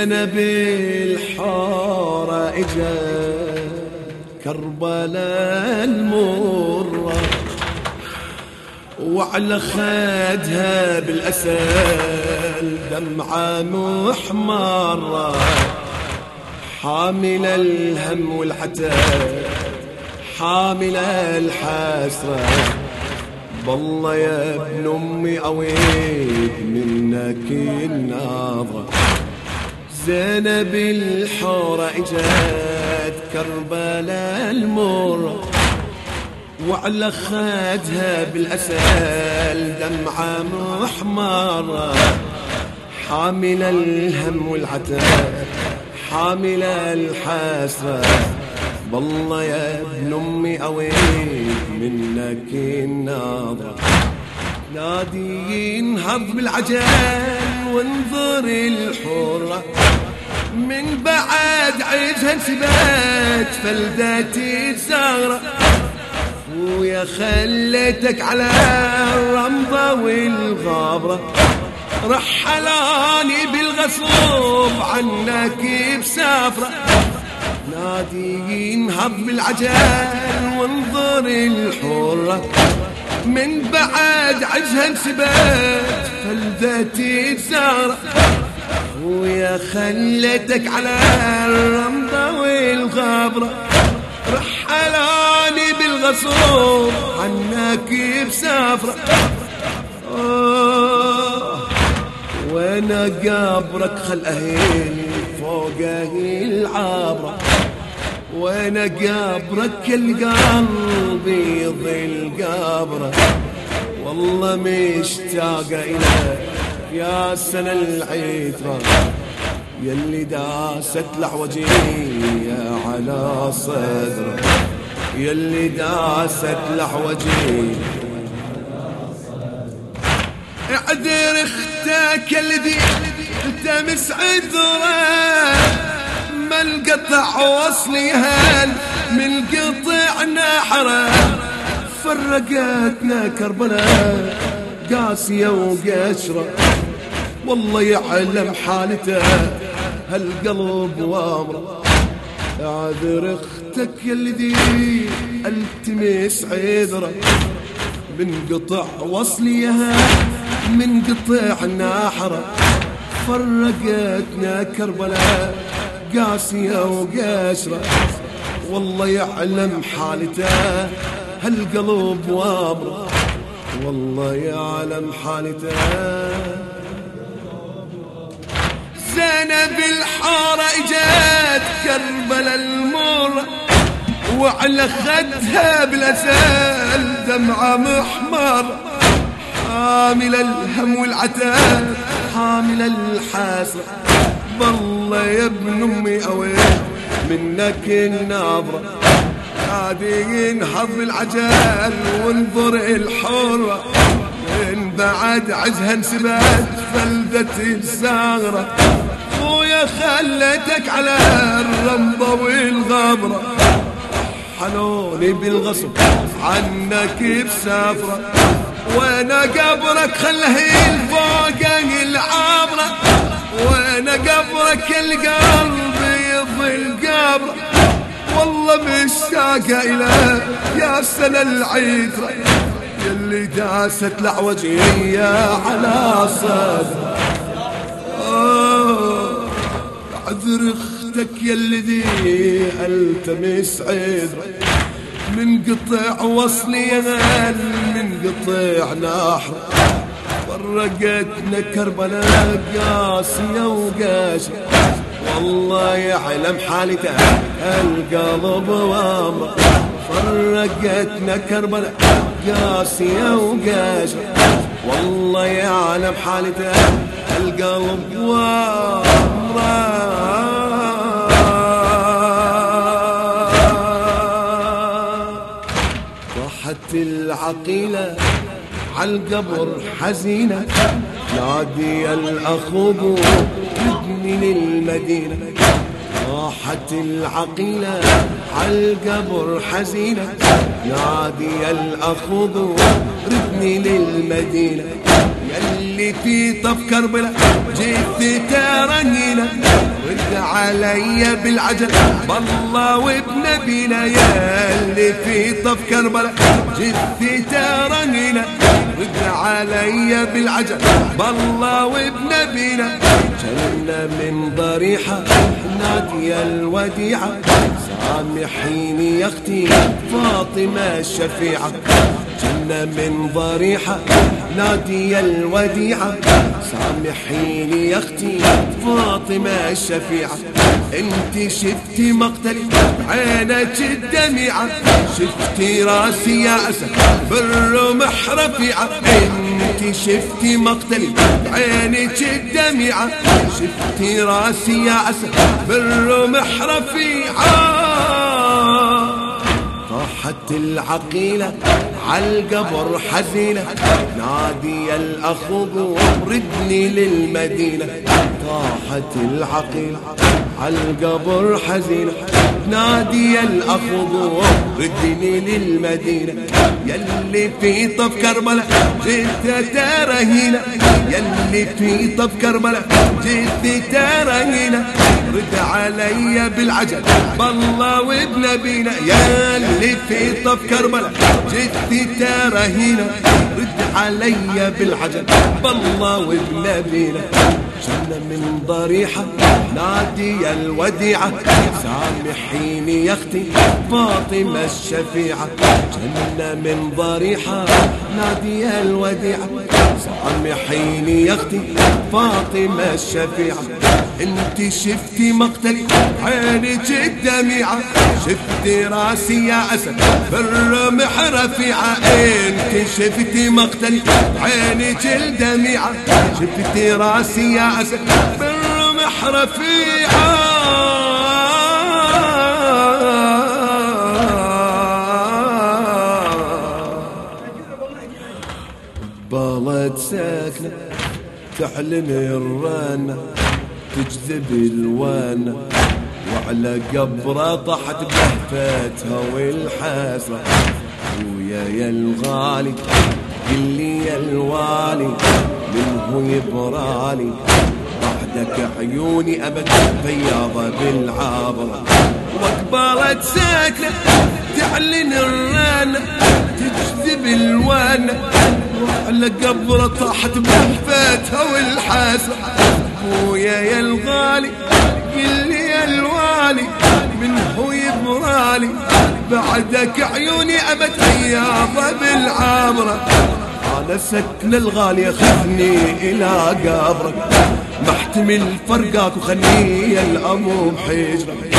زينب الحارة اجت كربلاء المرة وعلى خدها بالأسل دمعة محمرة حامل الهم والعتاب حامل الحسرة بالله يا ابن أمي اويك منك النظرة. زينب الحورة إجت كربلاء المرة وعلى خدها بالأسل دمعة محمرة. حامل الهم والعتاب حامل الحسرة. بالله يا ابن أمي اويك منك النظرة. نادي ينهض بالعجل وانظر الحرة. من بعد عيدها انسبت فلدتي الزهرة ويا خليتك على الرمضة والغابرة. رحلاني بالغصوب عنك بسافرة. نادي ينهض بالعجل وانظر الحرة. من بعد عجها انسبت فلذتي الزهرة ويا خليتك على الرمضة والغابرة. رحلاني بالغصوب عنك بسافرة. وأنا قابرك خل اهيل فوقه العبرة وأنا قابرك القلب يظل قابره والله مشتاق اليك يا سنة العترة. يلي داست لعوجي على صدره. يلي داست لعوجي اعذر أختك الذي التمس عذره وصلي هل من قطع نحره فرقتنا كربلاء قاسية وقشرة. والله يعلم حالته هالقلب وامره اعذر أختك يلذي التمس عذره. من قطع وصليها من قطع ناحرة فرقتنا كربلاء قاسية وقاشرة والله يعلم حالته هالقلب وامره والله يعلم حالته. زينب الحارة إجت كربلاء المرة وعلى خدها بالأسال دمعة محمر. حامل الهم والعتاب حامل الحسرة بالله يا ابن أمي اويك منك النظرة عادي ينهض بالعجل وانظر الحرة من بعد عزها انسبت فلدت الزهرة. خويا خليتك على الرمضة والغبرة. حنوني بالغصب عنك بسافرة وأنا قبرك خله الفوق العبرة. وأنا قبرك القلب يظل قبره والله مشتاق إلى يا سنة العترة يلي داست لعوجي على صدر عذر أختك يلي ألتمس عذرة من قطع وصلي من قطع نحر فرقتنا كربلاء قاسية وقاشة والله يعلم حالته القلب وامر فرقتنا كربلاء قاسية وقاشة والله يعلم حالته القلب وامره. ضحت العقيلة عالقبر حزينة نادي الأخوب ابني للمدينة. راحت العقيلة عالقبر حزينة نادي الأخوب ردني للمدينة. يلي في طف كربلاء جيت ترنينا رد علي بالعجل بالله وبنبينا يلي في طف كربلاء جيت ترنينا رد علي بالعجل. بالله وبنبينا جنة من ضريحة. نادي الوديعة. سامحيني يا أختي. فاطمة الشفيعة. من ضريحة نادي الوديعة. سامحيني يا أختي فاطمة الشفيعة. أنت شفتي مقتلي عينك الدميعة. شفتي راسي يا أسد بالرمح رفيعة أنت شفتي مقتلي عينك الدميعة. شفتي راسي يا أسد بالرمح رفيعة طاحت العقيلة عالقبر حزينة. نادي الأخو ردني للمدينة. طاحت العقيلة عالقبر حزينة. نادي الأخو ردني للمدينة. يلي في طف كربلاء جيت ترهينة. يلي في طف كربلاء جيت ترهينة. رد علي بالعجل بالله وبنبينا يلي في طف كربلاء جيت ترهينة رد علي بالعجل. بالله وبنبينا جنة من ضريحة نادي الوديعة. سامحيني يا أختي فاطمة الشفيعة. جنة من ضريحة نادي الوديعة. سامحيني يا أختي فاطمة الشفيعة. انت شفتي مقتلي عينك الدميعة شفتي راسي يا أسد بالرمح رفيعة انت شفتي مقتلي عينك الدميعة شفتي راسي يا أسد بالرمح رفيعة بالت ساكنة تحلم الرانة تجذب الوانة وعلى قبره طاحت بلهفتها والحسرة. ويا يا الغالي قل لي يا الوالي من هو يبرالي؟ بعدك عيوني أبد فياضة بالعابرة. وقبلت ساكنة تعلن الرانة تجذب الوانة وعلى قبره طاحت بلهفتها والحسرة. أبويا يا الغالي قل لي يا الوالي من هو يبرالي بعدك عيوني ابد عياضة بالعامرة أنا سكن الغالي خذني إلى قبرك. محتمل فرقاك وخلني الامو بحجرك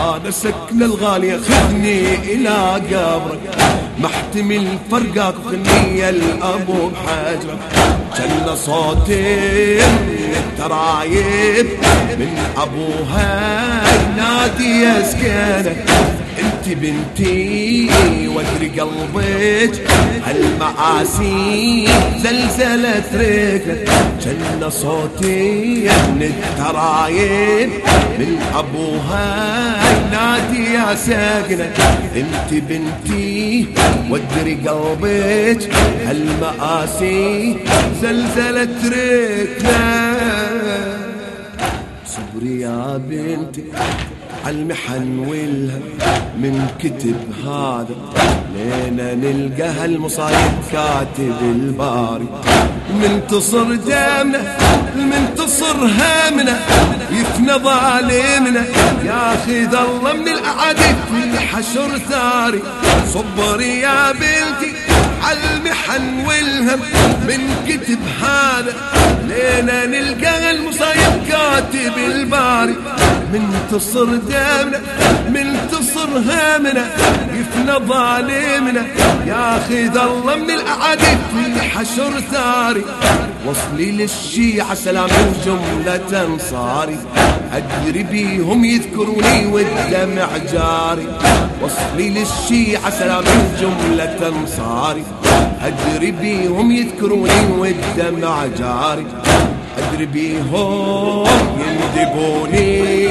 أنا سكن الغالي خذني إلى قبرك. محتمل فرقاك وخلني الامو بحجرك جل صوتي الترايب من أبوها نادي يا سكينه انت بنتي وادري قلبك هالمعاسي زلزلت رجلك. جن صوتي من الترايب من أبوها نادي يا ساكنة. انت بنتي وادري قلبك هالمآسي زلزلت رجلك صبري يا بنتي عالمحن والهم من كتب هذا. لينا نلقى هالمصايب كاتب الباري. منتصر دامنا المنتصر هامنا يفنى ظالمنا. ياخذ الله من الأعادي في الحشر ثاري. صبري يا بنتي من كتب هذا لينا نلقى المصايب كاتب الباري. منتصر دامنا منتصر هامنا يفنى ظالمنا. ياخذ الله من الاعادي في الحشر ثاري. وصلي للشيعة سلام وجملة انصاري أدري بيهم يذكروني والدمع جاري. وصلي للشيعة سلام وجملة انصاري أدري بيهم يذكروني والدمع جاري أدري بيهم يندبوني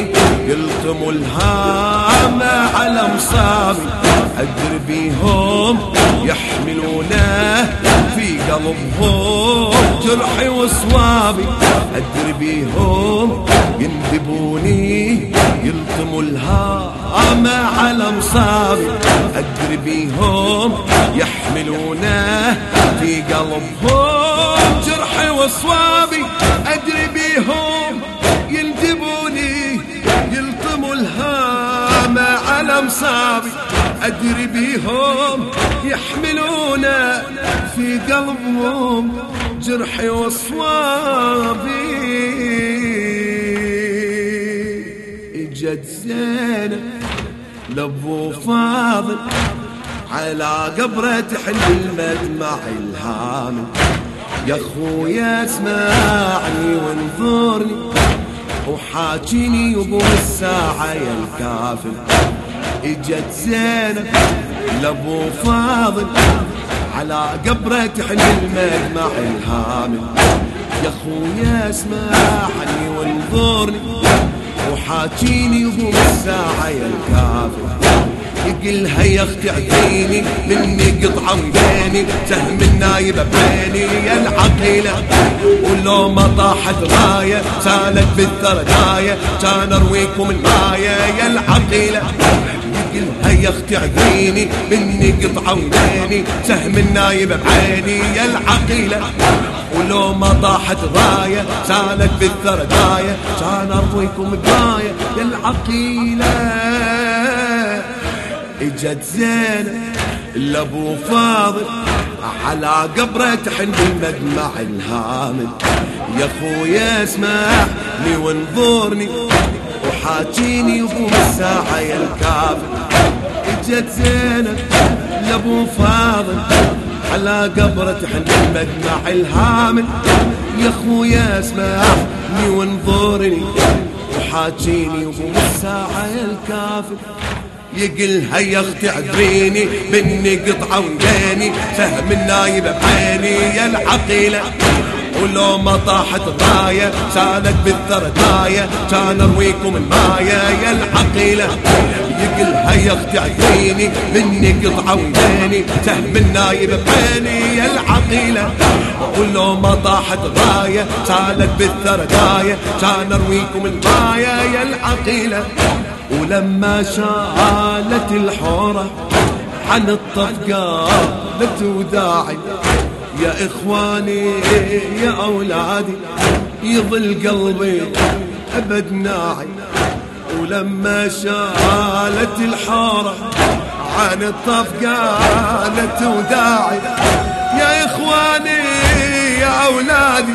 يلطموا الهامة على مصابي. أدري بيهم يحملونه في قلبهم. جرحي وصوابي أدري بيهم يندبوني يلطموا الهامة على مصابي أدري بيهم يحملونه في قلبهم. جرحي وصوابي أدري بيهم يندبوني يلطموا الهامة على مصابي أدري بيهم يحملونا في قلبهم جرحي وصوابي. إجت زينب لأبو فاضل على قبره تحل المدمع الهامل يا خويا اسمعني وانظرني وحاجيني يبو الساعة يا الكافر. إجت زينب لابو فاضل على قبره تحل المدمع الهامل. يا خويا اسمعني وانظرني وحاجيني يبو الساعة يا الكافر. يقلها يا أختي أعطيني مني قطعة ويديني سهم النايب بعيني يا العقيلة. ولو ما طاحت راية سالت بالثرقاية كان أرويكم الماية يا العقيلة. يقلها يا أختي اعطيني مني قطعة ويديني سهم النايب بعيني. يا العقيلة ولو ما طاحت راية سالت بالثرقاية كان ارويكم الماية يا العقيلة إجت زينب لأبو فاضل على قبرة تحن بالمدمع الهامل. يا خويا اسمعني وانظرني وحاجيني ابو الساعة يا الكافر. اجت زينب لأبو فاضل على قبرة تحن بالمدمع الهامل. يا خويا اسمعني وانظرني وحاجيني ابو الساعة يا الكافر يقلها يا أختي عذريني مني قطعة وديني فهم النايب بعيني يا العقيلة. ولو ما طاحت راية سالت بالثرثاية كان أرويكم الماية يا العقيلة يقلها يا أختي عذريني مني قطعة وديني سهم النايب بعيني. يا العقيلة ولو ما طاحت راية سالت بالثرثاية كان أرويكم الماية يا العقيلة ولما شالت الحورة عن الطفقة وداعي يا إخواني يا أولادي يظل قلبي أبد ناعي. ولما شالت الحورة عن الطفقة وداعي يا إخواني يا أولادي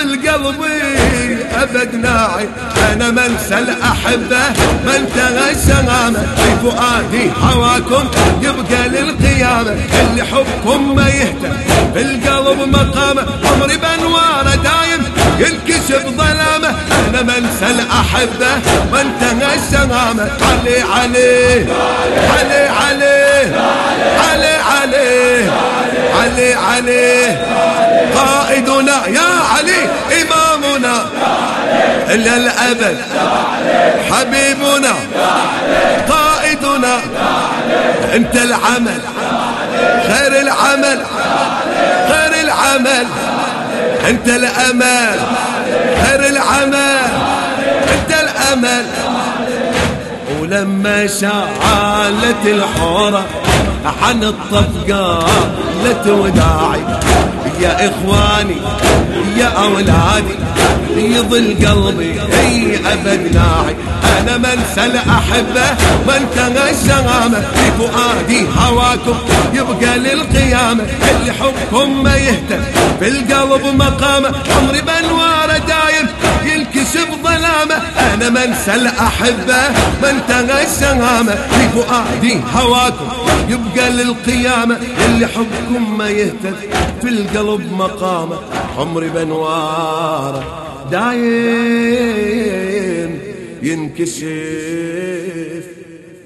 يظل قلبي أبد ناعي. أنا منسى الأحبة من تغشامة في فؤادي هواكم يبقى للقيامة اللي حبكم ما يهتم في القلب مقامه عمري بنواره دايم ينكشف ظلامه. أنا منسى الأحبة من تغشامة علي علي. علي علي. علي علي. علي علي. قائدنا يا علي. إمامنا. إلا الأبد. حبيبنا. قائدنا. أنت العمل. خير العمل. خير العمل. أنت الامل خير العمل أنت الامل ولما شعلت الحورة عن الطف لتوداعي يا إخواني يا أولادي يظل قلبي أي أبد ناعي. أنا منسى الاحبه من تغشامه في فؤادي هواكم يبقى للقيامة. اللي حبكم ما يهتم في القلب مقامه. عمري دايم السلامة أنا منسى الأحبة من انتهى السهامة في فؤادي هواكم يبقى للقيامة. اللي حبكم ما يهتد في القلب مقامة. عمري بنواره دايم ينكشف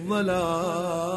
ظلام.